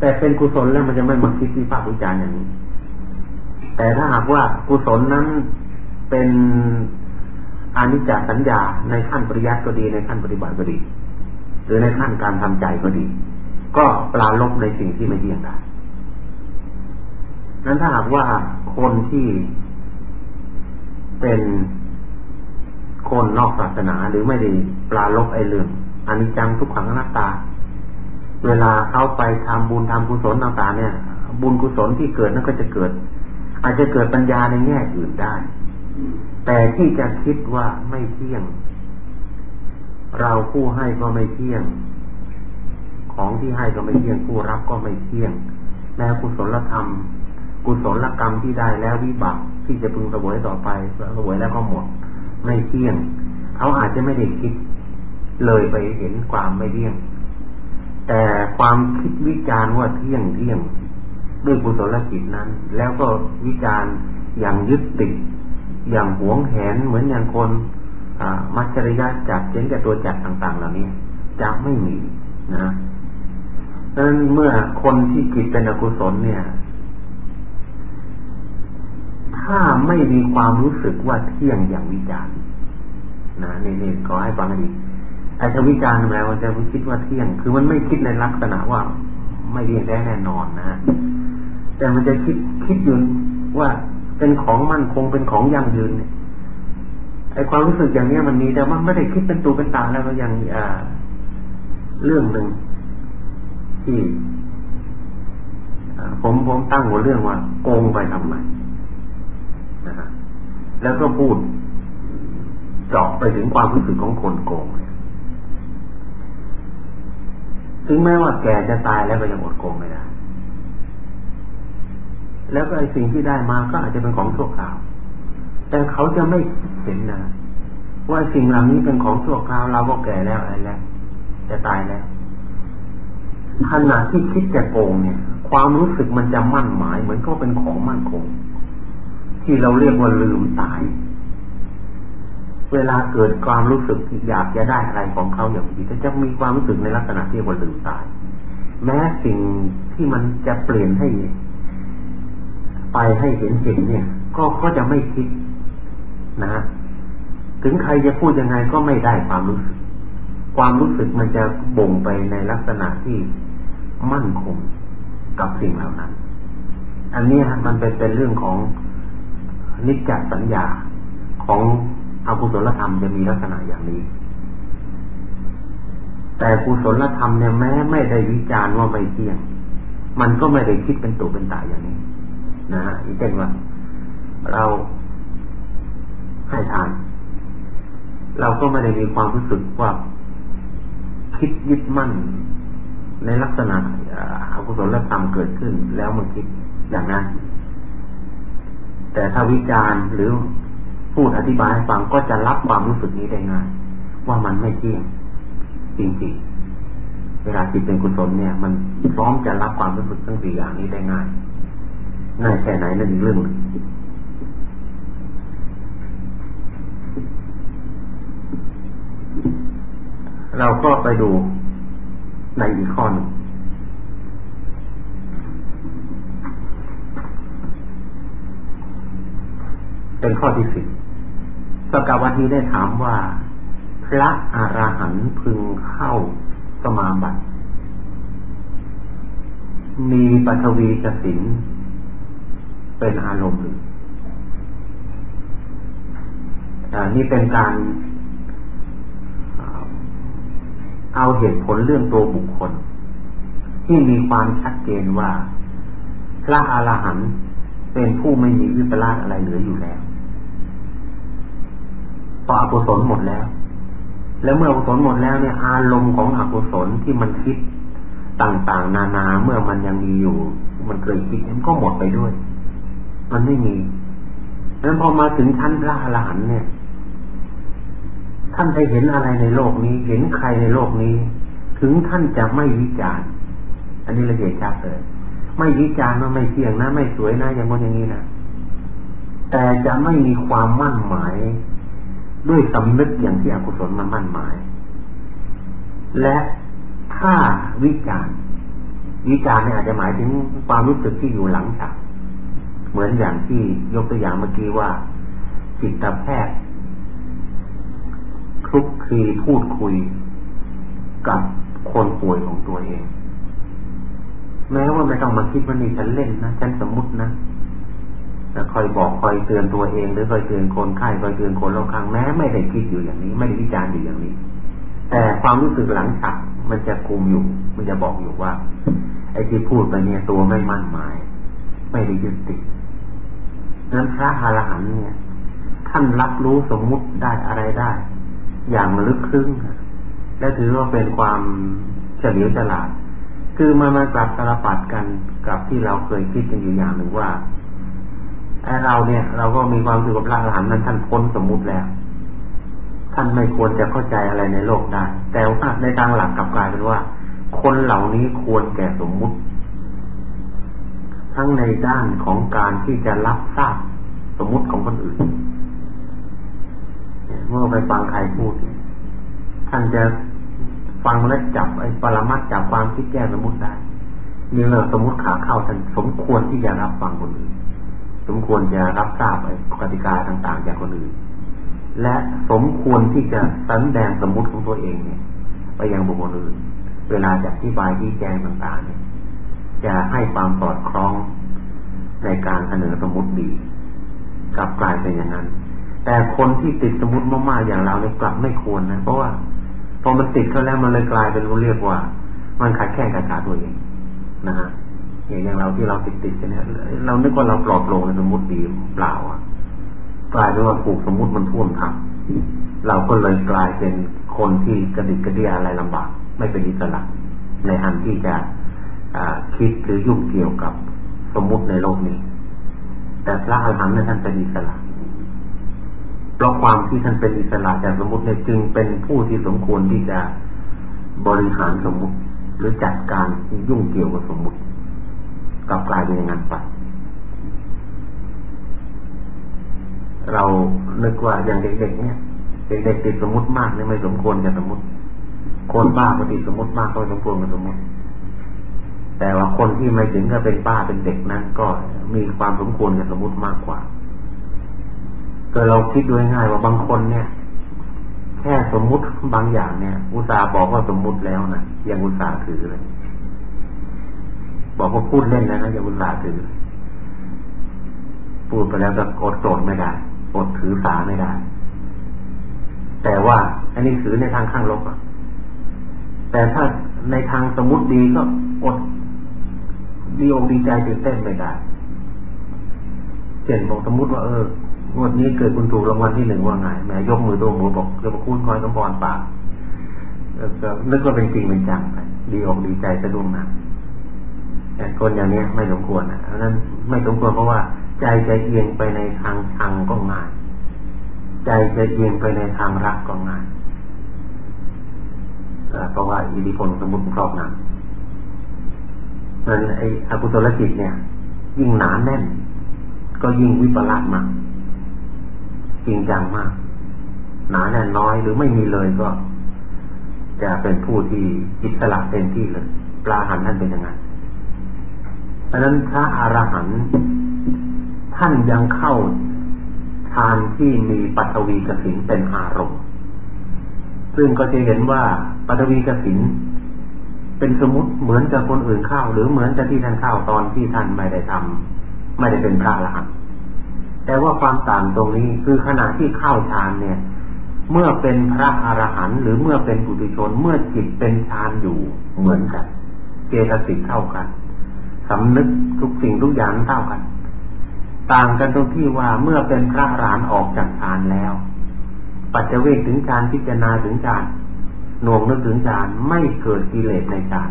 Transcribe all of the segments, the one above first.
แต่เป็นกุศลแล้วมันจะไม่มาคิดวิพากษ์วิจารณ์อย่างนี้ แต่ถ้าหากว่ากุศลนั้นเป็นอานิจจสัญญาในขั้นปริยัติก็ดีในขั้นปฏิบัติก็ดี หรือในขั้นการทำใจก็ดี ก็ปลาลบในสิ่งที่ไม่เที่ยงได้นั้นถ้าหากว่าคนที่เป็นคนนอกศาสนาหรือไม่ได้ปลาลบไอเรื่องอนิจจังทุกขังอนัตตา เวลาเขาไปทำบุญทำกุศลต่างๆเนี่ย บุญกุศลที่เกิดนั่นก็จะเกิด อาจจะเกิดปัญญาในแง่อื่นได้ แต่ที่จะคิดว่าไม่เที่ยง เราผู้ให้ก็ไม่เที่ยง ของที่ให้ก็ไม่เที่ยง ผู้รับก็ไม่เที่ยงแล้กุศลธรรม กุศลกรรมที่ได้แล้ววิบากที่จะพึงสวยต่อไปสวยแล้วก็หมด ไม่เที่ยง เขาอาจจะไม่ได้คิด เลยไปเห็นความไม่เที่ยง ความคิดวิจารณ์ว่าเที่ยงเที่ยงด้วยกุศลจิตนั้น แล้วก็วิจารณ์อย่างยึดติดอย่างหวงแหนเหมือนอย่างคนมัจฉริยะจับเช่นกับตัวจัดต่าง ๆ เหล่านี้จะไม่มีนะดังนั้นเมื่อคนที่กิจเป็นอกุศลเนี่ย ถ้าไม่มีความรู้สึกว่าเที่ยงอย่างวิจารณ์นะนี่นี่ขอให้ฟังดี ไอ้ทวิจารณ์แล้วมันจะคิดว่าเที่ยง คือมันไม่คิดในลักษณะว่าไม่เที่ยงแท้แน่นอนนะ แต่มันจะคิดคิดอยู่ว่าเป็นของมั่นคงเป็นของยั่งยืนเนี่ยไอความรู้สึกอย่างนี้มันมีแต่ว่าไม่ได้คิดเป็นตัวเป็นตาแล้วก็ยังอ่าเรื่องหนึ่งที่ผมผมตั้งหัวเรื่องว่าโกงไปทำไมนะฮะแล้วก็พูดเจาะไปถึงความรู้สึกของคนโกงเนี่ย ถึงแม้ว่าแกจะตายแล้วก็ยังอดโกงไม่ได้ แล้วก็ไอ้สิ่งที่ได้มาก็อาจจะเป็นของชั่วคราว แต่เขาจะไม่เห็นนะว่าสิ่งเหล่านี้เป็นของชั่วคราวเราก็แก่แล้วอะไรแล้วจะตายแล้วขณะที่คิดจะโกงเนี่ย ความรู้สึกมันจะมั่นหมาย เหมือนก็เป็นของมั่นคง ที่เราเรียกว่าลืมตาย เวลาเกิดความรู้สึกอยากจะได้อะไรของเขาอย่างนี้จะมีความรู้สึกในลักษณะที่ว่าลืมตาย แม้สิ่งที่มันจะเปลี่ยนให้ ไปให้เห็นเห็นเนี่ย ก็ก็จะไม่คิดนะถึงใครจะพูดยังไงก็ไม่ได้ความรู้สึก ความรู้สึกมันจะบ่งไปในลักษณะที่มั่นคงกับสิ่งเหล่านั้น อันนี้มันเป็นเป็นเรื่องของนิจจสัญญาของ อกุศลธรรมจะมีลักษณะอย่างนี้ แต่กุศลธรรมเนี่ยแม้ไม่ได้วิจารณ์ว่าไม่เที่ยง มันก็ไม่ได้คิดเป็นตัวเป็นตายอย่างนี้ นะฮะอีกเช่นว่า เราให้ทาน เราก็ไม่ได้มีความรู้สึกว่าคิดยึดมั่น ในลักษณะอกุศลธรรมเกิดขึ้น แล้วมันคิดอย่างนั้นแต่ถ้าวิจารณ์หรือ พูดอธิบายให้ฟังก็จะรับความรู้สึกนี้ได้ง่ายว่ามันไม่จริงจริงๆ เวลาจิตเป็นกุศลเนี่ย มันพร้อมจะรับความรู้สึกทั้งสี่อย่างนี้ได้ง่าย ง่ายแค่ไหนนั่นอีกเรื่องเราก็ไปดูในอีกข้อหนึ่งเป็นข้อที่สิบ สกวัตีได้ถามว่า พระอรหันต์พึงเข้าสมาบัติ มีปัทวีกสินเป็นอารมณ์หนึ่งนี่เป็นการเอาเหตุผลเรื่องตัวบุคคล ที่มีความชัดเจนว่า พระอรหันต์เป็นผู้ไม่มีวิปลาสอะไรเหลืออยู่แล้ว พออกุศลหมดแล้ว แล้วเมื่ออกุศลหมดแล้วเนี่ย อารมณ์ของอกุศลที่มันคิดต่างๆ นานาเมื่อมันยังมีอยู่ มันเคยคิดมันก็หมดไปด้วย มันไม่มีนั้นพอมาถึงท่านพระอรหันเนี่ย ท่านไปเห็นอะไรในโลกนี้ เห็นใครในโลกนี้ ถึงท่านจะไม่วิจารณ์ อันนี้ละเอียดชัดเลยไม่วิจารณ์ว่าไม่เที่ยงนะ ไม่สวยนะอย่างนั้นอย่างนี้นะแต่จะไม่มีความมั่นหมาย ด้วยสำนึกอย่างที่อกุศลมันมั่นหมาย และถ้าวิจารวิจารเนี่ยอาจจะหมายถึงความรู้สึกที่อยู่หลังฉาก เหมือนอย่างที่ยกตัวอย่างเมื่อกี้ว่า จิตแพทย์คลุกคลีพูดคุยกับคนป่วยของตัวเอง แม้ว่าไม่ต้องมาคิดว่านี่ฉันเล่นนะฉันสมมตินะ แล้วคอยบอกคอยเตือนตัวเอง หรือคอยเตือนคนไข้คอยเตือนคนรอบข้างแม้ไม่ได้คิดอยู่อย่างนี้ ไม่ได้วิจารณ์อยู่อย่างนี้ แต่ความรู้สึกหลังฉากมันจะคุมอยู่ มันจะบอกอยู่ว่า ไอ้ที่พูดไปเนี่ยตัวไม่มั่นหมาย ไม่ได้ยึดติดนั้นพระอรหันต์เนี่ยท่านรับรู้สมมุติได้อะไรได้ อย่างลึกซึ้งและถือว่าเป็นความเฉลียวฉลาด คือมันมากลับตลปัดกันกับที่เราเคยคิดกันอยู่อย่างหนึ่งว่า ไอ้เราเนี่ย เราก็มีความสุขกับพระอรหันต์นั้นท่านพ้นสมมุติแล้ว ท่านไม่ควรจะเข้าใจอะไรในโลกได้ แต่ว่าในทางหลักกลับกลายเป็นว่า คนเหล่านี้ควรแก่สมมุติ ทั้งในด้านของการที่จะรับทราบสมมุติของคนอื่นเมื่อไปฟังใครพูดท่านจะฟังและจับไอ้ปรมัดจับความคิดแก้สมมุติได้มีเรื่องสมมุติขาเข้าท่านสมควรที่จะรับฟังคนอื่น สมควรจะรับทราบกติกาต่างๆ จากคนอื่น และสมควรที่จะแดงสมมุติของตัวเองเนี่ย ไปยังบุคคลอื่น เวลาจะอธิบายที่แจ้งต่างๆเนี่ยจะให้ความสอดคล้องในการเสนอสมมติดีกลับกลายเป็นอย่างนั้น แต่คนที่ติดสมมติมากๆอย่างเราเนี่ยกลับไม่ควรนะเพราะว่าพอมันติดเขาแล้วมันเลยกลายเป็นเรียกว่า มันขาดแค่ขาดขาตัวเองนะฮะ อย่างเราที่เราติดติดกันเนี่ยเรานึกว่าเราปลอบโปร่งในสมมติดีเปล่าอะกลายเป็นว่าผูกสมมติมันท่วมทับเราก็เลยกลายเป็นคนที่กระดิกกระเดียอะไรลำบาก ไม่เป็นอิสระในอันที่จะคิดหรือยุ่งเกี่ยวกับสมมุติในโลกนี้ แต่พระอรหันต์นั้นท่านเป็นอิสระเพราะความที่ท่านเป็นอิสระจากสมมติเนี่ยจึงเป็นผู้ที่สมควรที่จะบริหารสมมติหรือจัดการยุ่งเกี่ยวกับสมมติ กลับกลายเป็นอย่างนั้นไป เรานึกว่าอย่างเด็กๆเนี่ยเด็กๆติดสมมติมากเนี่ยไม่สมควรจะสมมติ คนบ้าปฏิสมมติมากก็สมควรกับสมมติ แต่ว่าคนที่ไม่ถึงกับเป็นป้าเป็นเด็กนั้น ก็มีความสมควรกับสมมติมากกว่าก็เราคิดด้วยง่ายว่าบางคนเนี่ย แค่สมมุติบางอย่างเนี่ย อุตสาห์บอกว่าสมมุติแล้วนะยังอุตสาห์ถือเลย บอกว่าพูดเล่นแล้วนะอยังอุตส่าถือพูดไปแล้วก็อดโกรธไม่ได้อดถือสาไม่ได้ แต่ว่าอันนี้ถือในทางข้างลบอะแต่ถ้าในทางสมมติดีก็อดดีอกดีใจตื่นเต้นไม่ได้เช่นบอกสมมติว่าเออวันนี้เกิดคุณถูกรางวัลที่หนึ่งว่าไงแม่ยกมือตัวหมูบอกจะมาคุณคอยสมบรปากนึกว่าเป็นจริงเป็นจังไปดีอกดีใจสะดุ้งนะ แต่คนอย่างนี้ไม่สมควรนะเพราะนั้นไม่สมควรเพราะว่า ใจจะเอียงไปในทางชังก็ง่าย ใจจะเอียงไปในทางรักก็ง่ายเพราะว่าอิทธิพลสมมติครอบงำนั้นไอ้อกุศลจิตเนี่ย ยิ่งหนาแน่น ก็ยิ่งวิปลาสมากจริงจังมาก หนาแน่นน้อยหรือไม่มีเลยก็ จะเป็นผู้ที่จิสละเต็มที่เลยปลาหันท่านเป็นยังไง เพราะนั้นพระอรหันต์ท่านยังเข้าทานที่มีปัตวีกสินเป็นอารมณ์ ซึ่งก็จะเห็นว่าปัตวีกสินเป็นสมมติเหมือนกับคนอื่นเข้า หรือเหมือนกับที่ท่านเข้าตอนที่ท่านไม่ได้ทำไม่ได้เป็นพระอรหันต์แต่ว่าความต่างตรงนี้คือขณะที่เข้าฌานเนี่ย เมื่อเป็นพระอรหันต์หรือเมื่อเป็นปุถุชน เมื่อจิตเป็นฌานอยู่เหมือนกันเจตสิกเท่ากัน สำนึกทุกสิ่งทุกอย่างเท่ากัน ต่างกันตรงที่ว่าเมื่อเป็นพระรหันออกจากฌานแล้ว ปัจเจเวกถึงฌานพิจารณาถึงฌานหน่วงนึกถึงฌานไม่เกิดกิเลสในฌาน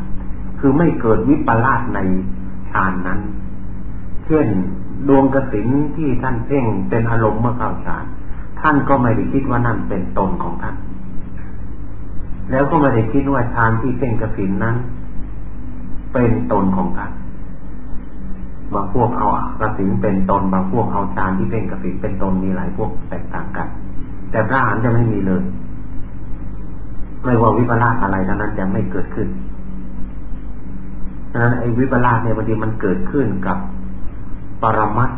คือไม่เกิดวิปลาสในฌานนั้น เช่นดวงกสินที่ท่านเพ่งเป็นอารมณ์เมื่อเข้าฌานท่านก็ไม่ได้คิดว่านั่นเป็นตนของท่าน แล้วก็ไม่ได้คิดว่าฌานที่เพ่งกสินนั้น เป็นตนของท่าน บางพวกเอากระสินเป็นตน บางพวกเอาฌานที่เพ่งกระสินเป็นตนมีหลายพวกแตกต่างกัน แต่พระอรหันต์จะไม่มีเลย ไม่ว่าวิปลาสอะไรทั้งนั้นจะไม่เกิดขึ้นฉะนั้นไอ้วิปลาสเนี่ยบางทีมันเกิดขึ้นกับปรมัต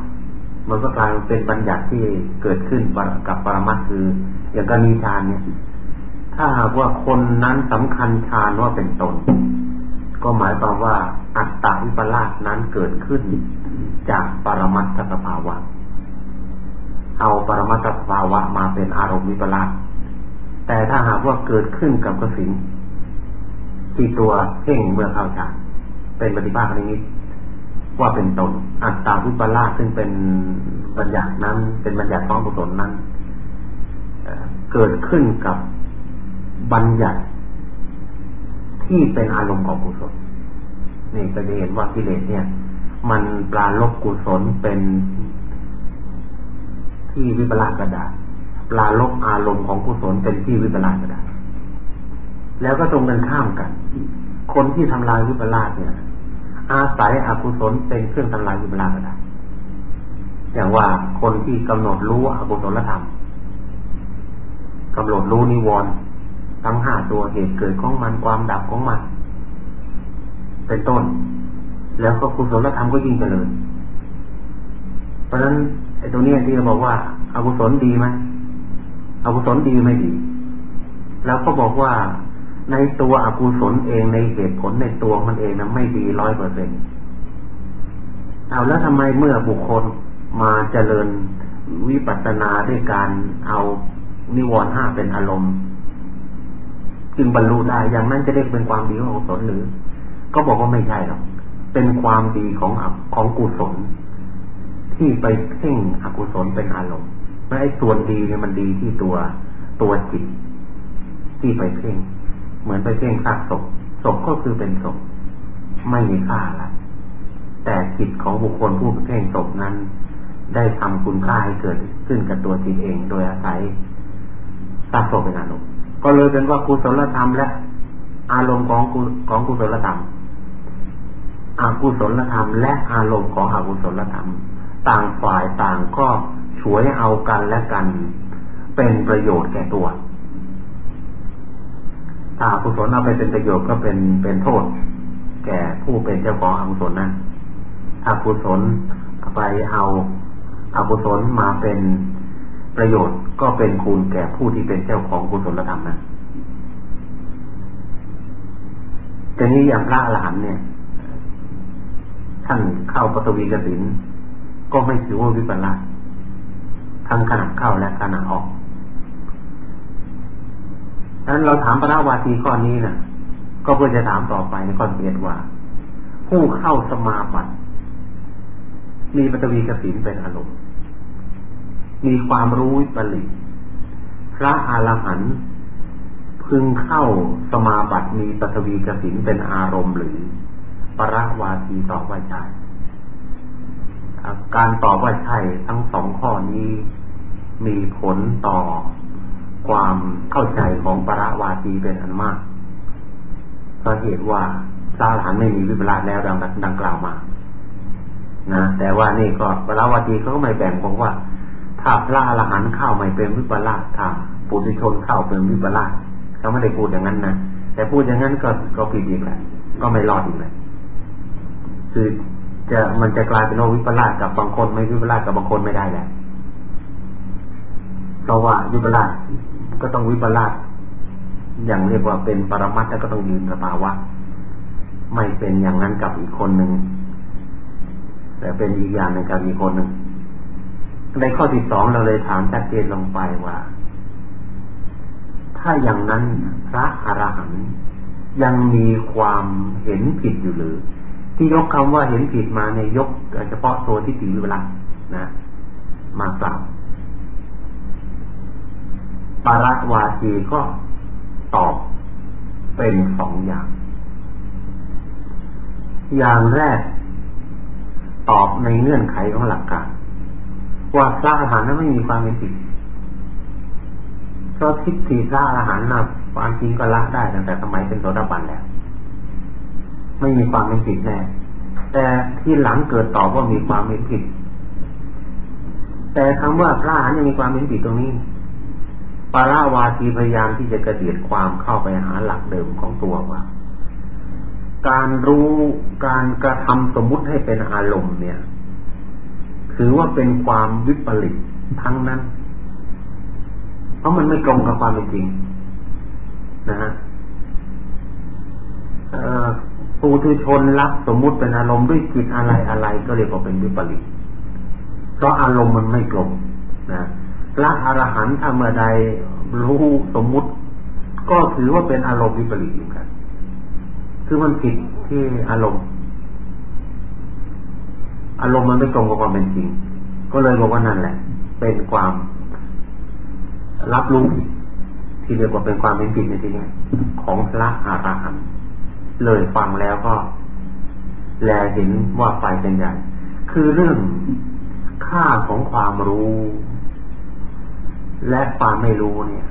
มันก็กลายเป็นบัญญัติที่เกิดขึ้นกับปรมัตคือ อย่างกรณีฌานเนี่ย ถ้าหากว่าคนนั้นสำคัญฌานว่าเป็นตน ก็หมายความว่า อัตตาวิปลาสนั้นเกิดขึ้นจากปรมัตถสภาวะ เอาปรมัตถสภาวะมาเป็นอารมณ์วิปลาสแต่ถ้าหากว่าเกิดขึ้นกับกสิงที่ตัวเพ่งเมื่อเข้าฌานเป็นปฏิภาคนิมิตว่าเป็นตน อัตตาวิปลาสซึ่งเป็นบัญญัตินั้น เป็นบัญญัติของกุศลนั้นเกิดขึ้นกับบัญญัติที่เป็นอารมณ์ของกุศล นี่ก็จะเห็นว่ากิเลสเนี่ย มันปลาลบกุศลเป็นที่วิปลาสกระดาษปลาลบอารมณ์ของกุศลเป็นที่วิปลาสกระดาษแล้วก็ตรงกันข้ามกัน คนที่ทำลายวิปลาสเนี่ย อาศัยอกุศลเป็นเครื่องทำลายวิปลาสได้อย่างว่าคนที่กำหนดรู้อกุศลธรรมกำหนดรู้นิวรณ์ทั้งห้าตัวเหตุเกิดของมันความดับของมัน เป็นต้น แล้วก็กุศลธรรมก็ยิ่งเจริญ เพราะฉะนั้นไอ้ตรงนี้ที่เราบอกว่าอากุศลดีไหมอกุศลดีไม่ดีแล้วก็บอกว่าในตัวอกุศลเองในเหตุผลในตัวมันเองนะไม่ดีร้อยเปอร์เซ็นเอาแล้วทำไมเมื่อบุคคลมาเจริญวิปัสสนาด้วยการเอานิวรณ์ห้าเป็นอารมณ์ จึงบรรลุได้อย่างนั้นจะเรียกเป็นความดีของกุศลหรือ ก็บอกว่าไม่ใช่หรอกเป็นความดีของของกุศล ที่ไปเพ่งอกุศลเป็นอารมณ์และไอ้ส่วนดีเนี่ยมันดีที่ตัวตัวจิต ที่ไปเพ่ง เหมือนไปเพ่งซากศพศพก็คือเป็นศพไม่มีค่าอะแต่จิตของบุคคลผู้เพ่งศพนั้น ได้ทำคุณค่าให้เกิดขึ้นกับตัวจิตเอง โดยอาศัยซากศพเป็นอารมณ์ก็เลยเป็นว่ากุศลธรรมและอารมณ์ของของกุศลธรรม อากุศลธรรม และอารมณ์ของอกุศลธรรม ต่างฝ่ายต่างก็ช่วยเอากันและกัน เป็นประโยชน์แก่ตัวถ้าอกุศลเอาไปเป็นประโยชน์ก็เป็นเป็นโทษ แก่ผู้เป็นเจ้าของอกุศลนั้นถ้ากุศลไปเอาอากุศลมาเป็นประโยชน์ก็เป็นคุณแก่ผู้ที่เป็นเจ้าของกุศลธรรมนั้นแต่นี้อย่างพระอรหันเนี่ย ท่านเข้าปฐวีกสินก็ไม่ถือว่าวิปลาสทั้งขณะเข้าและขณะออกดังนั้นเราถามพระวาทีข้อนี้นะ่ะ ก็เพื่อจะถามต่อไปในข้อเรียนว่า ผู้เข้าสมาบัติมีปฐวีกสินเป็นอารมณ์มีความรู้วิปริตพระอรหันต์พึงเข้าสมาบัติมีปฐวีกสินเป็นอารมณ์หรือ ประวาทีตอบว่าใช่การตอบว่าใช่ทั้งสองข้อนี้ มีผลต่อความเข้าใจของปราวาทีเป็นอันมากเพราะเหตุว่าพระอรหันต์ไม่มีวิปลาสแล้วดังดังกล่าวมา นะแต่ว่านี่ก็ปราวาทีเขาก็ไม่แบ่งบอกว่า ถ้าพระอรหันต์เข้าไม่เป็นวิปลาสถ้าปุถุชนเข้าเป็นวิปลาสเขาไม่ได้พูดอย่างนั้นนะแต่พูดอย่างนั้นก็ก็ผิดอีกแหละก็ไม่รอดอีกเลย คือจะมันจะกลายเป็นโลวิปลาสกับบางคนไม่วิปลาสกับบางคนไม่ได้แหละเพราะว่าวิปลาสก็ต้องวิปลาสอย่างเรียกว่าเป็นปรมัตถ์แล้วก็ต้องยืนสภาวะ ไม่เป็นอย่างนั้นกับอีกคนหนึ่งแต่เป็นอีกอย่างหนึ่งกับอีกคนหนึ่งในข้อที่สองเราเลยถามชัดเจนลงไปว่า ถ้าอย่างนั้นพระอรหันต์ยังมีความเห็นผิดอยู่หรือ ที่ยกคำว่าเห็นผิดมาในยกเฉพาะตัวที่ติวิปลานะมากล่าวปารวาจีก็ตอบเป็นสองอย่าง อย่างแรก ตอบในเงื่อนไขของหลักการว่าพระอรหันต์นั้นไม่มีความเป็นผิดเพราะทิฏฐิพระอรหันต์นะความจริงก็ละได้ตั้งแต่สมัยเป็นโสดาบันแล้ว ไม่มีความเป็นผิดแน่แต่ที่หลังเกิดต่อว่ามีความเป็นผิด แต่คำว่าพระอรหันต์ยังมีความเป็นผิดตรงนี้ปาราวาทีพยายามที่จะกระเดียดความเข้าไปหาหลักเดิมของตัวว่าการรู้การกระทำสมมุติให้เป็นอารมณ์เนี่ย ถือว่าเป็นความวิปริตทั้งนั้น เพราะมันไม่ตรงกับความเป็นจริง นะฮะ ปูถุชนรับสมมุติเป็นอารมณ์ด้วยจิตอะไรอะไรก็เรียกว่าเป็นวิปริตเพราะอารมณ์มันไม่ตรงนะพระอรหันต์ถ้าเมื่อใดรู้สมมุติ ก็ถือว่าเป็นอารมณ์วิปริตเหมือนกัน คือมันผิดที่อารมณ์ อารมณ์มันไม่ตรงกับความเป็นจริง ก็เลยบอกว่านั่นแหละ เป็นความรับรู้ที่เรียกว่าเป็นความเป็นผิดในที่นี้ของพระอรหันต์ เลยฟังแล้วก็ แลเห็นว่าไปเป็นใหญ่คือเรื่องค่าของความรู้ และความไม่รู้เนี่ย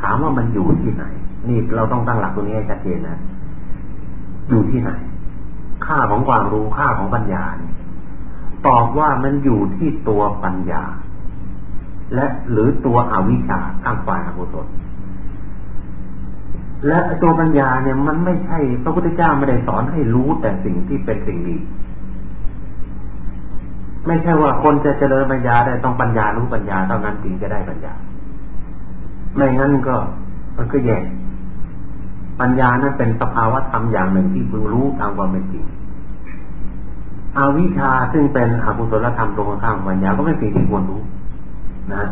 ถามว่ามันอยู่ที่ไหน นี่เราต้องตั้งหลักตรงนี้ให้ชัดเจนนะ อยู่ที่ไหน ค่าของความรู้ค่าของปัญญาตอบว่ามันอยู่ที่ตัวปัญญา และหรือตัวอวิชชาตั้งฝ่ายอกุศล และตัวปัญญาเนี่ยมันไม่ใช่พระพุทธเจ้าไม่ได้สอนให้รู้แต่สิ่งที่เป็นสิ่งดี ไม่ใช่ว่าคนจะเจริญปัญญาได้ต้องปัญญารู้ปัญญาเท่านั้นจึงจะได้ปัญญา ไม่งั้นก็มันก็แย่ปัญญานั้นเป็นสภาวะธรรมอย่างหนึ่งที่พึงรู้ตามความเป็นจริงอาวิชาซึ่งเป็นอกุศลธรรมตรงข้ามปัญญาก็ไม่เป็นสิ่งที่ควรรู้นะ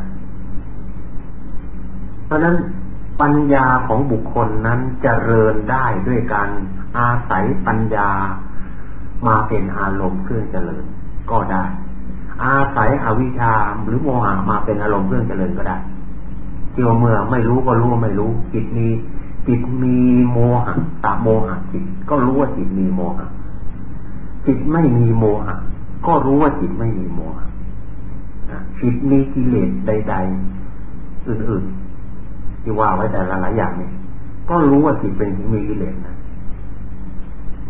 เพราะนั้น ปัญญาของบุคคลนั้นจเจริญได้ด้วยการอาศัยปัญญามาเป็นอารมณ์เครื่องเจริญก็ได้ อาศัยอวิชชาหรือโมหะมาเป็นอารมณ์เครื่องเจริญก็ได้เกี่ยวเมื่อไม่รู้ก็รู้ไม่รู้จิตมีจิตมีโมหะตาโมหะจิตก็รู้ว่าจิตมีโมหะจิตไม่มีโมหะก็รู้ว่าจิตไม่มีโมหะจิตมีกิเลสใด ๆ อื่นๆ ที่ว่าไว้แต่ละหลายอย่างเนี่ยก็รู้ว่าจิตเป็นมีกิเลสนะ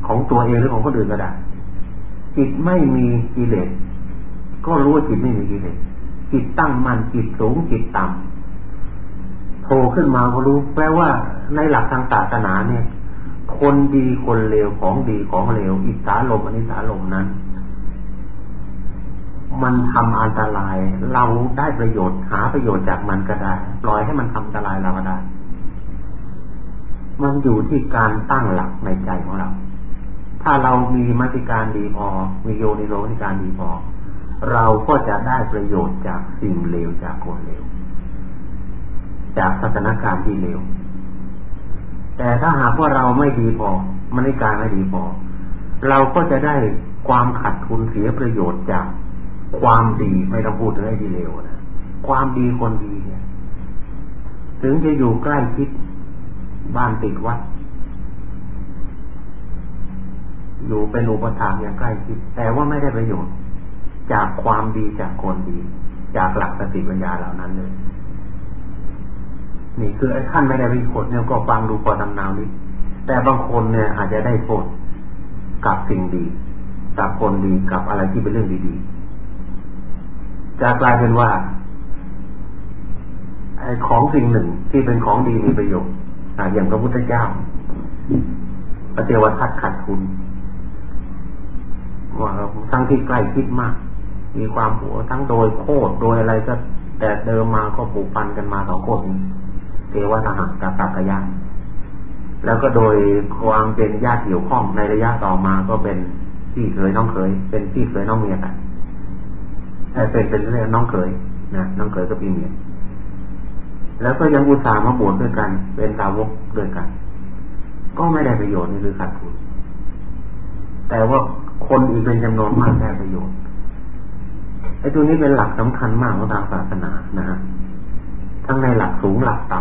ของตัวเองหรือของคนอื่นก็ได้จิตไม่มีกิเลสก็รู้ว่าจิตไม่มีกิเลสจิตตั้งมั่นจิตสูงจิตต่ำโผล่ขึ้นมาก็รู้แปลว่าในหลักทางศาสนาเนี่ย คนดีคนเลวของดีของเลวอิสาลมอนิสาลมนั้น มันทำอันตราย เราได้ประโยชน์หาประโยชน์จากมันก็ได้ ปล่อยให้มันทำอันตรายเราก็ได้ มันอยู่ที่การตั้งหลักในใจของเรา ถ้าเรามีมติการดีพอมีโยนิโรมติการดีพอ เราก็จะได้ประโยชน์จากสิ่งเลวจากคนเลวจากสถานการณ์ที่เลวแต่ถ้าหากว่าเราไม่ดีพอมติการไม่ดีพอ เราก็จะได้ความขัดทุนเสียประโยชน์จาก ความดีไม่ต้องพูดถึงไอ้ที่เลวนะความดีคนดีเนี่ยถึงจะอยู่ใกล้ชิดบ้านติดวัด อยู่เป็นอุปถากอย่างใกล้ชิด แต่ว่าไม่ได้ประโยชน์ จากความดีจากคนดี จากหลักสติปัญญาเหล่านั้นเลย นี่คือไอ้ท่านไม่ได้มีผลเนี่ยก็ฟังดูพอตำนาวนี้แต่บางคนเนี่ยอาจจะได้ผลกับสิ่งดี กับคนดีกับอะไรที่เป็นเรื่องดีๆ จะกลายเป็นว่าไอ้ของสิ่งหนึ่งที่เป็นของดีมีประโยชน์อย่างพระพุทธเจ้าพระเทวทัตขัดคุณว่าทั้งที่ใกล้คิดมาก มีความหัวทั้งโดยโคตรโดยอะไรก็แต่เดิมมาก็ผูกพันกันมาสองคนเทวทหารกับตักยาแล้วก็โดยความเป็นญาติเกี่ยวข้องในระยะต่อมาก็เป็นพี่เคยน้องเคย เป็นพี่เคยน้องเมียกัน เป็นเป็นเรื่องน้องเขยนะน้องเขยก็ปีเมียแล้วก็ยังอุตส่าห์มาบวชด้วยกัน เป็นสาวกด้วยกัน ก็ไม่ได้ประโยชน์นี่คือขาดทุนแต่ว่าคนอีกเป็นจำนวนมากได้ประโยชน์ไอ้ตัวนี้เป็นหลักสำคัญมากของทางศาสนานะฮะทั้งในหลักสูงหลักต่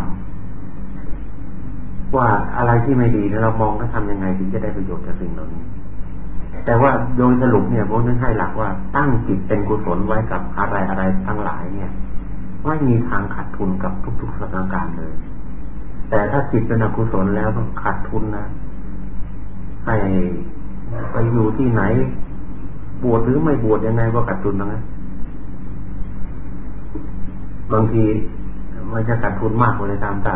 ำว่าอะไรที่ไม่ดีเรามองก็ทำยังไงถึงจะได้ประโยชน์จากสิ่งเหล่านี้ แต่ว่าโดยสรุปเนี่ยผมจะให้หลักว่าตั้งจิตเป็นกุศลไว้กับอะไรอะไรทั้งหลายเนี่ยไม่มีทางขาดทุนกับทุกๆสถานการณ์เลย แต่ถ้าจิตเป็นอกุศลแล้วต้องขาดทุนนะให้ไปอยู่ที่ไหน บวชหรือไม่บวชยังไงก็ขาดทุนนะบางทีมันจะขาดทุนมากกว่าเลยตามแต่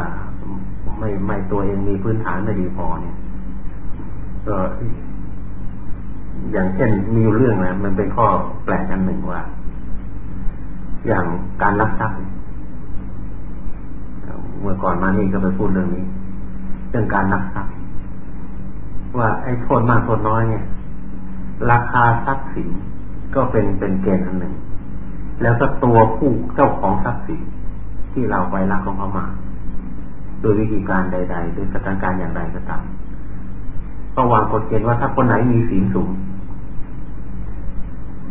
ไม่ไม่ตัวเองมีพื้นฐานไม่ดีพอเนี่ยก็ อย่างเช่นมีเรื่องนะมันเป็นข้อแปลกอันหนึ่งว่า อย่างการรักทรัพย์เมื่อก่อนมานี่ก็ไปพูดเรื่องนี้ เรื่องการรักทรัพย์ว่าไอ้โทษมากโทษน้อยเนี่ย ราคาทรัพย์สินก็เป็นเป็นเกณฑ์อันหนึ่ง แล้วก็ตัวผู้เจ้าของทรัพย์สินที่เราไปรักของเขามาโดยวิธีการใดๆโดยสถานการณ์อย่างใดก็ตาม ก็วางกฎเกณฑ์ว่าถ้าคนไหนมีศีลสูง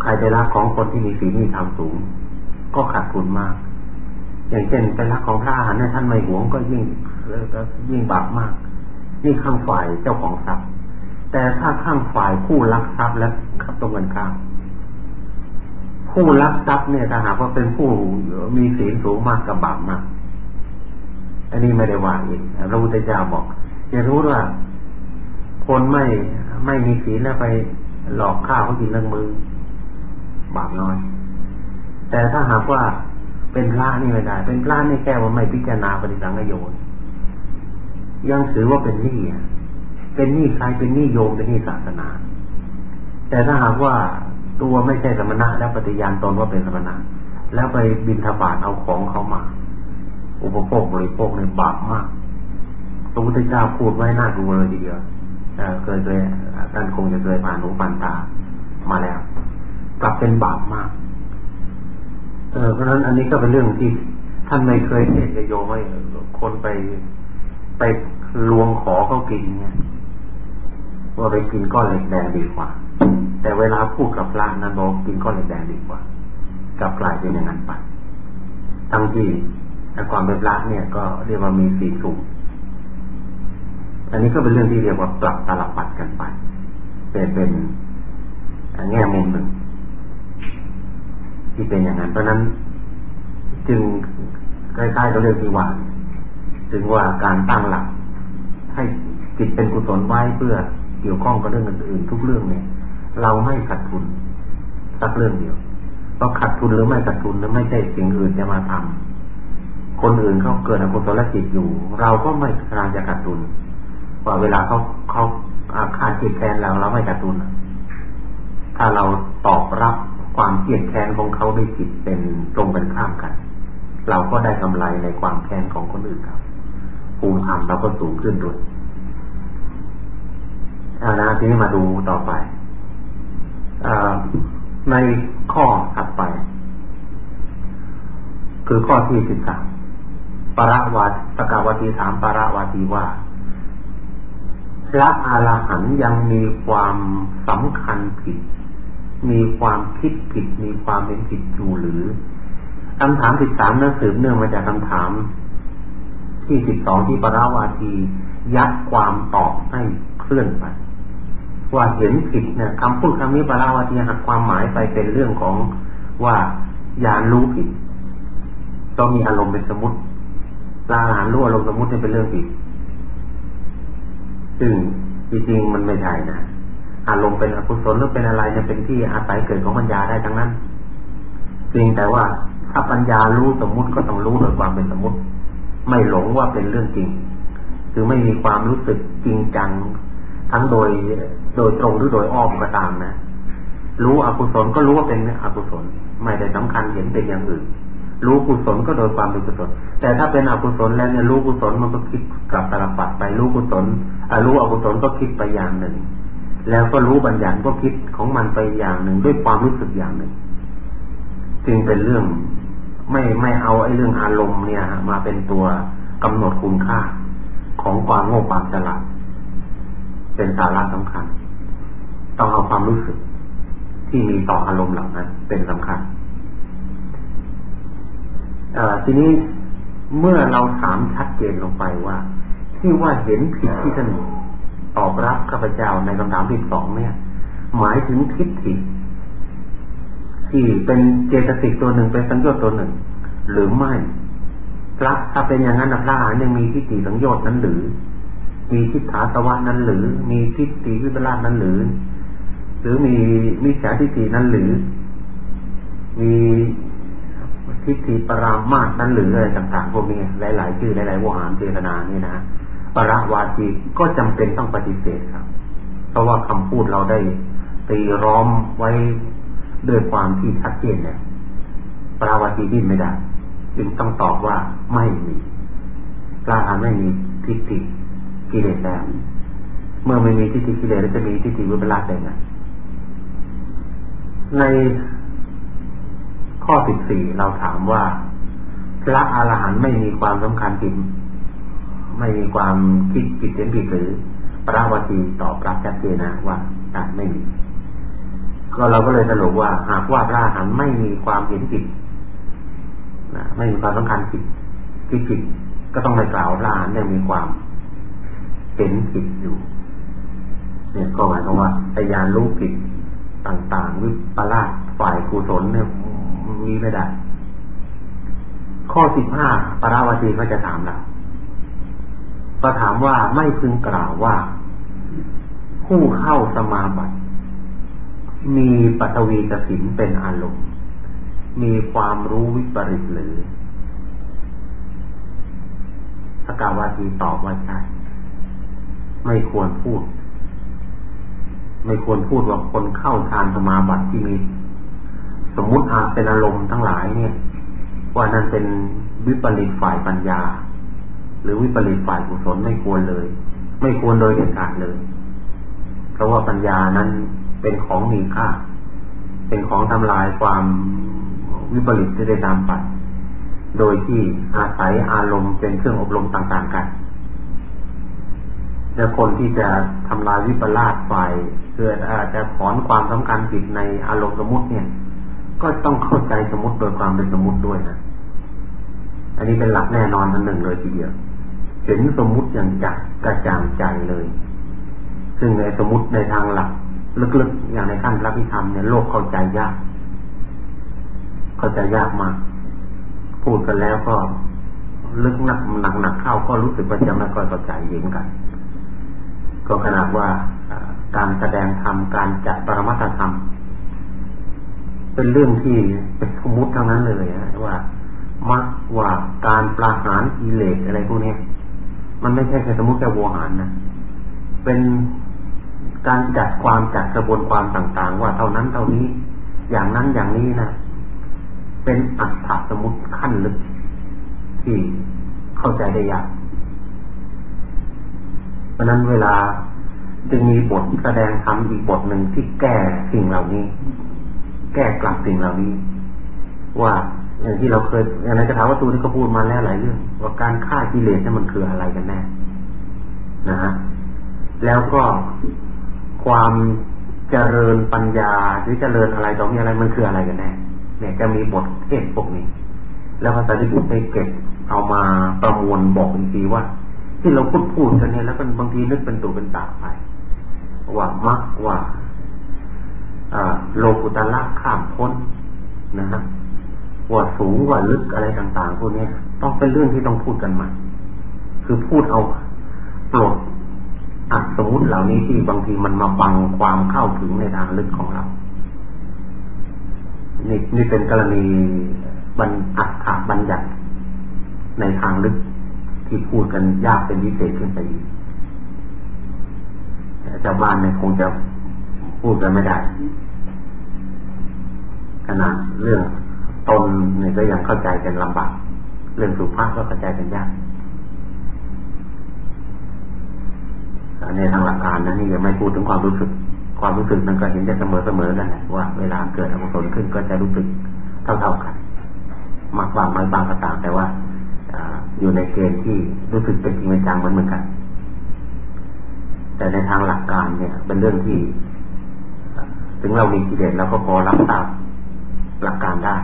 ใครไปรักของคนที่มีศีลมีธรรมสูง ก็ขาดทุนมาก อย่างเช่นเป็นรักของพระอรหันต์ท่านไม่หวงก็ยิ่งก็ยิ่งบาปมากนี่ข้างฝ่ายเจ้าของทรัพย์ แต่ถ้าข้างฝ่ายผู้รักทรัพย์แล้วครับตรงกันข้ามผู้รักทรัพย์เนี่ยถ้าหากว่าเป็นผู้มีศีลสูงมากกับบาปมาก อันนี้ไม่ได้ว่าอีกพระพุทธเจ้าบอก จะรู้ว่า คนไม่ไม่มีศีลแล้วไปหลอกข้าวเขากินเรื่องมือบาปน้อย แต่ถ้าหากว่าเป็นพระนี่ไม่ได้ เป็นพระนี่แค่ว่าไม่พิจารณาปฏิสังขโยชน์ยังถือว่าเป็นหนี้เป็นหนี้ใครเป็นหนี้โยมเป็นหนี้ศาสนา แต่ถ้าหากว่าตัวไม่ใช่สมณะแล้วปฏิญาณตนว่าเป็นสมณะ แล้วไปบินทบาทเอาของเขามา อุปโภคบริโภคในบาปมากพระพุทธเจ้าพูดไว้น่าดูเลยทีเดียว เคยเคยท่านคงจะเคยผ่านหูผ่านตามาแล้ว กลับเป็นบาปมาก เออเพราะฉะนั้นอันนี้ก็เป็นเรื่องที่ท่านไม่เคยเห็นโยไม่คนไปไปลวงขอเขากินเนี่ยว่าไปกินก้อนเหล็กแดงดีกว่า แต่เวลาพูดกับพระนั้นบอกกินก้อนเหล็กแดงดีกว่ากับกลายเป็นอย่างนั้นไปทั้งที่ความเป็นพระเนี่ยก็เรียกว่ามีสีสูง อันนี้ก็เป็นเรื่องที่เรียกว่าปรับตลปัดกันไป เป็นเป็นแง่มุมหนึ่ง ที่เป็นอย่างนั้น เพราะนั้นจึงใกล้ๆกับเรื่องที่ว่าถึงว่าการตั้งหลัก ให้จิตเป็นกุศลไว้เพื่อเกี่ยวข้องกับเรื่องอื่นๆทุกเรื่องเนี่ย เราไม่ขาดทุนสักเรื่องเดียวเราขาดทุนหรือไม่ขาดทุนนั้นไม่ใช่สิ่งอื่นจะมาทำคนอื่นเขาเกิดอกุศลจิตอยู่ เราก็ไม่กำลังจะขาดทุน ว่าเวลาเขาเขาอาคารจิตแทนเราเราไม่ขาดทุนถ้าเราตอบรับความเกลียดแค้นของเขาด้วยจิตเป็นตรงกันข้ามกัน เราก็ได้กำไรในความแค้นของคนอื่นครับภูมิธรรมเราก็สูงขึ้นด้วยอานะทีนี้มาดูต่อไปในข้อถัดไป คือข้อที่สิบสามปรวัตสกาวตีถามปรวัตีว่า พระอรหันยังมีความสำคัญผิด มีความคิดผิด มีความเป็นผิดอยู่หรือคำถามสิบสามนั้นสืบเนื่องมาจากคำถาม ที่สิบสองที่ปราวาที ยัดความตอบให้เคลื่อนไปว่าเห็นผิดเนี่ยคำพูดคำนี้ปราวาทีหักความหมายไปเป็นเรื่องของว่ายานรู้ผิดต้องมีอารมณ์เป็นสมมติลาหานรู้อารมณ์สมมตินี่เป็นเรื่องผิด ซึ่งจริงๆมันไม่ใช่นะอารมณ์เป็นอกุศลหรือเป็นอะไรจะเป็นที่อาศัยเกิดของปัญญาได้ทั้งนั้นจริงแต่ว่าถ้าปัญญารู้สมมุติก็ต้องรู้โดยความเป็นสมมติ ไม่หลงว่าเป็นเรื่องจริง คือไม่มีความรู้สึกจริงจัง ทั้งโดยโดยตรงหรือโดยอ้อมก็ตามนะ รู้อกุศลก็รู้ว่าเป็นอกุศล ไม่ได้สำคัญเห็นเป็นอย่างอื่น รู้กุศลก็โดยความเป็นกุศล แต่ถ้าเป็นอกุศลแล้วเนี่ยรู้กุศลมันก็คิดกลับตลปัดไปรู้กุศลรู้อกุศลก็คิดไปอย่างหนึ่ง แล้วก็รู้บัญญัติก็คิดของมันไปอย่างหนึ่ง ด้วยความรู้สึกอย่างหนึ่ง จึงเป็นเรื่องไม่ไม่เอาไอ้เรื่องอารมณ์เนี่ยมาเป็นตัวกำหนดคุณค่าของความโง่ความฉลาดเป็นสาระสำคัญ ต้องเอาความรู้สึกที่มีต่ออารมณ์เหล่านั้นเป็นสำคัญ ทีนี้เมื่อเราถามชัดเจนลงไปว่า ที่ว่าเห็นผิดที่ท่านตอบรับข้าพเจ้าในคำถามที่สองเนี่ย หมายถึงทิฏฐิที่เป็นเจตสิกตัวหนึ่งเป็นสัญญาตัวหนึ่ง หรือไม่พระถ้าเป็นอย่างนั้นพระอรหันยังมีทิฏฐิสัญญานั้นหรือ มีทิฏฐาตวันนั้นหรือ มีทิฏฐิวิปลาสนั้นหรือ หรือมีมิจฉาทิฏฐินั้นหรือ มี ทิฏฐิปรามาสนั้นหรืออะไรต่างๆพวกนี้หลายๆชื่อหลายๆวหารเจตนานี่นะปราวาทีก็จำเป็นต้องปฏิเสธครับ เพราะว่าคำพูดเราได้ตีร้อมไว้ด้วยความที่ชัดเจนเนี่ยปราวาทีดิ้นไม่ได้จึงต้องตอบว่าไม่มีพระอรหันต์ไม่มีทิฏฐิกิเลสแล้วเมื่อไม่มีทิฏฐิกิเลสแล้วจะมีทิฏฐิวิปลาสได้ไงใน ข้อสิบสี่เราถามว่า พระอรหันต์ไม่มีความสำคัญผิดไม่มีความคิดผิดเห็นผิดหรือพระวทีตอบรับชัดเจนนะว่าไม่มี ก็เราก็เลยสรุปว่าหากว่าพระอรหันต์ไม่มีความเห็นผิดนะไม่มีความสำคัญผิดคิดผิดก็ต้องไปกล่าวพระอรหันต์ยังมีความเห็นผิดอยู่ เนี่ยก็หมายความว่าพยานรู้ผิดต่างๆ วิปลาสฝ่ายกุศลเนี่ย มีไม่ได้ ข้อสิบห้าปราวตีก็จะถามเราก็ถามว่าไม่พึงกล่าวว่า ผู้เข้าสมาบัติ มีปัตวีกสินเป็นอารมณ์ มีความรู้วิปริตหรือสกาวาทีตอบว่าใช่ไม่ควรพูด ไม่ควรพูดว่าคนเข้าทานสมาบัติที่มี สมมุติอาเป็นอารมณ์ทั้งหลายเนี่ย ว่านั้นเป็นวิปริตฝ่ายปัญญา หรือวิปริตฝ่ายกุศลไม่ควรเลย ไม่ควรโดยเด็ดขาดเลย เพราะว่าปัญญานั้นเป็นของมีค่า เป็นของทำลายความวิปริตที่ได้ตามไปโดยที่อาศัยอารมณ์เป็นเครื่องอบรมต่างๆกันจะคนที่จะทำลายวิปลาสฝ่ายเกิดอาจจะถอนความสำคัญผิดในอารมณ์สมมติเนี่ย ก็ต้องเข้าใจสมมติโดยความเป็นสมมติด้วยนะ อันนี้เป็นหลักแน่นอนอันหนึ่งเลยทีเดียว เห็นสมมุติอย่างจัดกระจ่างใจเลย ซึ่งในสมมติในทางหลัก ลึกๆอย่างในขั้นพระพิธรรมเนี่ยโลกเข้าใจยาก เข้าใจยากมาก พูดกันแล้วก็ลึกหนักหนักหนักเข้าก็รู้สึกว่าจะไม่ค่อยเข้าใจเย็นกัน ก็ขนาดว่าการแสดงธรรมการจัดปรมัตธรรม เป็นเรื่องที่เป็นสมมติทั้งนั้นเลยนะว่ามักว่าการปราหารกิเลสอะไรพวกนี้มันไม่ใช่แค่สมมติแค่วัวหารนะเป็นการจัดความจัดกระบวนความต่างๆ ว่าเท่านั้นเท่านี้ อย่างนั้นอย่างนี้นะเป็นอัตถสมุติขั้นลึกที่เข้าใจได้ยากเพราะนั้นเวลาจึงมีบทแสดงธรรมอีกบทหนึ่งที่แก้สิ่งเหล่านี้ แก้กลับสิ่งเหล่านี้ ว่าอย่างที่เราเคยอย่างในคาถาวัตถุที่เขาพูดมาแล้วหลายเรื่อง ว่าการฆ่ากิเลสนี่มันคืออะไรกันแน่นะฮะแล้วก็ความเจริญปัญญาหรือเจริญอะไรต่อมีอะไรมันคืออะไรกันแน่เนี่ยจะมีบทเทศพวกนี้ แล้วพระสารีบุตรได้เก็บเอามาประมวลบอกอีกทีว่า ที่เราพูดพูดกันเนี่ยแล้วก็บางทีนึกเป็นตัวเป็นตาไปว่ามักว่า โลกุตละข้ามพ้นนะฮะว่าสูงว่าลึกอะไรต่างๆพวกนี้ต้องเป็นเรื่องที่ต้องพูดกันใหม่คือพูดเอาปลดอัดสมมติเหล่านี้ที่บางทีมันมาบังความเข้าถึงในทางลึกของเรา นี่นี่เป็นกรณีบรรอัดขาบัญญัติในทางลึกที่พูดกันยากเป็นพิเศษขึ้นไปอีกชาวบ้านเนี่ยคงจะ พูดกันไม่ได้ ขนาดเรื่องตนเนี่ยก็ยังเข้าใจกันลำบาก เรื่องสุภาพก็เข้าใจกันยากในทางหลักการนะนี่ยังไม่พูดถึงความรู้สึก ความรู้สึกนั้นก็เห็นจะเสมอเสมอกันแหละว่าเวลาเกิดอกุศลขึ้นก็จะรู้สึกเท่าเท่ากันมากบางไม่บางก็ต่างแต่ว่าอยู่ในเกณฑ์ที่รู้สึกเป็นจริงเป็นจังเหมือนเหมือนกัน แต่ในทางหลักการเนี่ย เป็นเรื่องที่ ถึงเรามีกิเลสเราก็พอรับทราบหลักการได้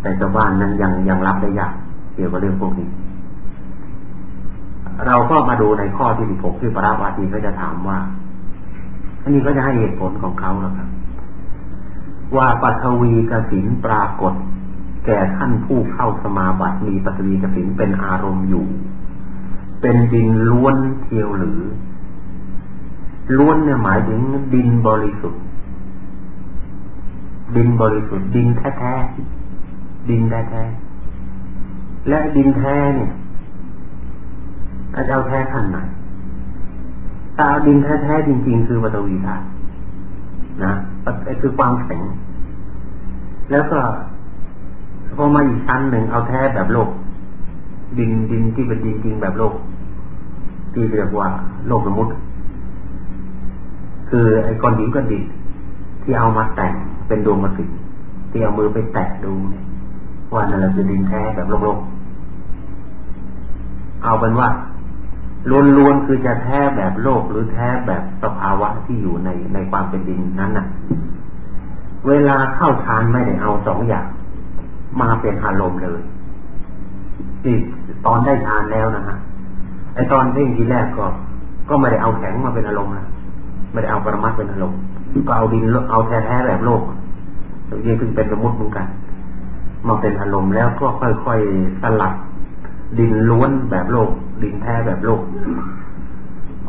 แต่ชาวบ้านนั้นยังยังรับได้ยากเกี่ยวกับเรื่องพวกนี้ เราก็มาดูในข้อที่สิบหกที่พระวาทีก็จะถามว่า อันนี้ก็จะให้เหตุผลของเขาแล้วครับ ว่าปัทวีกสินปรากฏ แก่ท่านผู้เข้าสมาบัติมีปัทวีกสินเป็นอารมณ์อยู่ เป็นดินล้วนเทียวหรือ ล้วนเนี่ยหมายถึงดินบริสุทธิ์ ดินบริสุทธิ์ดินแท้ๆดินแท้และดินแท้เนี่ยจะเอาแท้ขั้นไหนตาดินแท้ๆจริงๆ คือปฐวีธาตุนะไอ้คือความแข็ง แล้วก็พอมาอีกชั้นหนึ่งเอาแท้แบบโลก ดินดินที่เป็นดินจริงแบบโลก ที่เรียกว่าโลกสมมติ คือไอ้ก้อนหินก้อนดินที่เอามาแต่งเป็นดวงมาสิที่เอามือไปแตะดูเนี่ยว่านั่นแหละคือดินแท้แบบโลกโลกเอาเป็นว่าล้วนๆคือจะแท้แบบโลกหรือแท้แบบสภาวะที่อยู่ในในความเป็นดินนั้นน่ะ เวลาเข้าฌานไม่ได้เอาสองอย่าง มาเป็นอารมณ์เลยที่ตอนได้ฌานแล้วนะฮะไอตอนเพ่งทีแรกก็ ก็ไม่ได้เอาแข็งมาเป็นอารมณ์นะ ไม่ได้เอาปรมัตเป็นอารมณ์ก็เอาดินเอาแท้ๆแบบโลกนี่เพิ่งเป็นสมมติเหมือนกันมาเป็นอารมณ์แล้วก็ค่อยๆสลัดดินล้วนแบบโลก ดินแท้แบบโลก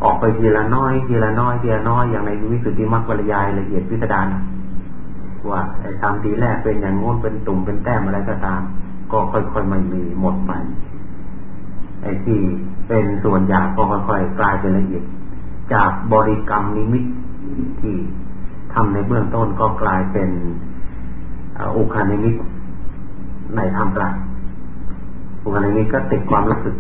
ออกไปทีละน้อยทีละน้อยทีละน้อยอย่างในวิสุทธิมรรคปริยายละเอียดพิสดารว่าไอ้ทำทีแรกเป็นอย่างงน้นเป็นตุ่มเป็นแต้มอะไรก็ตาม ก็ค่อยๆมันมีหมดไปไอ้ที่เป็นส่วนหยาบก็ค่อยๆกลายเป็นละเอียด จากบริกรรมนิมิตที่ทำในเบื้องต้นก็กลายเป็นอุคคหนิมิตในท่ามกลางอุคคหนิมิตก็ติดความรู้สึก